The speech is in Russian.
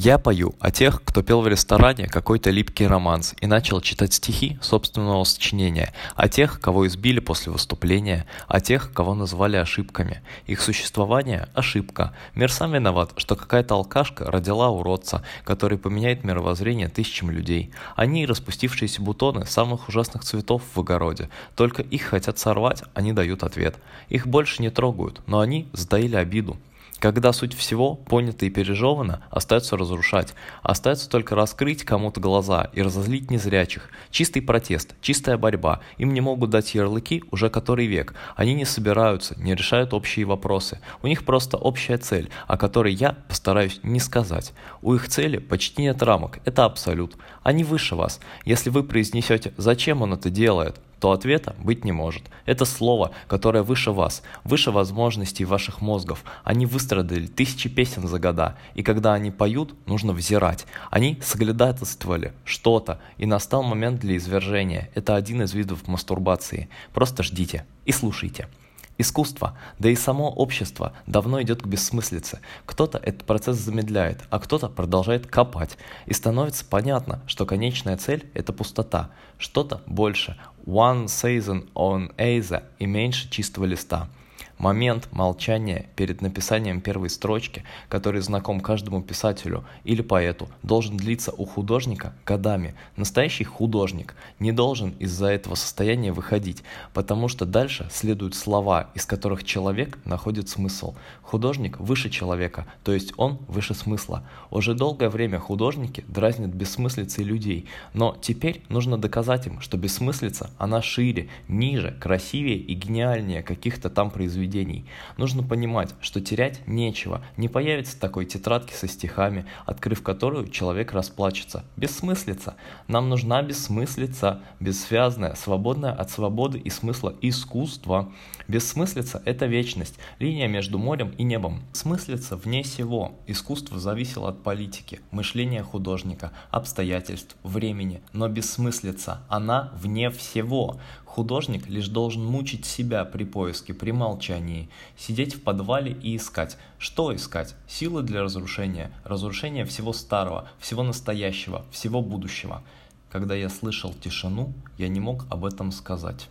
Я пою о тех, кто пел в ресторане какой-то липкий романс и начал читать стихи собственного сочинения, о тех, кого избили после выступления, о тех, кого назвали ошибками. Их существование – ошибка. Мир сам виноват, что какая-то алкашка родила уродца, который поменяет мировоззрение тысячам людей. Они – распустившиеся бутоны самых ужасных цветов в огороде. Только их хотят сорвать, они дают ответ. Их больше не трогают, но они сдаили обиду. Когда суть всего понята и пережевана, остается разрушать. Остается только раскрыть кому-то глаза и разозлить незрячих. Чистый протест, чистая борьба. Им не могут дать ярлыки уже который век. Они не собираются, не решают общие вопросы. У них просто общая цель, о которой я постараюсь не сказать. У их цели почти нет рамок, это абсолют. Они выше вас. Если вы произнесете «Зачем он это делает?», то ответа быть не может. Это слово, которое выше вас, выше возможностей ваших мозгов. Они выстрадали тысячи песен за года, и когда они поют, нужно взирать. Они соглядатствовали что-то, и настал момент для извержения. Это один из видов мастурбации. Просто ждите и слушайте. Искусство, да и само общество давно идет к бессмыслице. Кто-то этот процесс замедляет, а кто-то продолжает копать. И становится понятно, что конечная цель – это пустота. Что-то больше. One season on Aza и меньше чистого листа. Момент молчания перед написанием первой строчки, который знаком каждому писателю или поэту, должен длиться у художника годами. Настоящий художник не должен из-за этого состояния выходить, потому что дальше следуют слова, из которых человек находит смысл. Художник выше человека, то есть он выше смысла. Уже долгое время художники дразнят бессмыслицей людей, но теперь нужно доказать им, что бессмыслица, она шире, ниже, красивее и гениальнее каких-то там произведений произведений. Нужно понимать, что терять нечего. Не появится такой тетрадки со стихами, открыв которую человек расплачется. Бессмыслица. Нам нужна бессмыслица, бессвязная, свободная от свободы и смысла искусство. Бессмыслица – это вечность, линия между морем и небом. Смыслица вне всего. Искусство зависело от политики, мышления художника, обстоятельств, времени. Но бессмыслица, она вне всего. Художник лишь должен мучить себя при поиске, при молчании, сидеть в подвале и искать. Что искать? Силы для разрушения, разрушение всего старого, всего настоящего, всего будущего. Когда я слышал тишину, я не мог об этом сказать.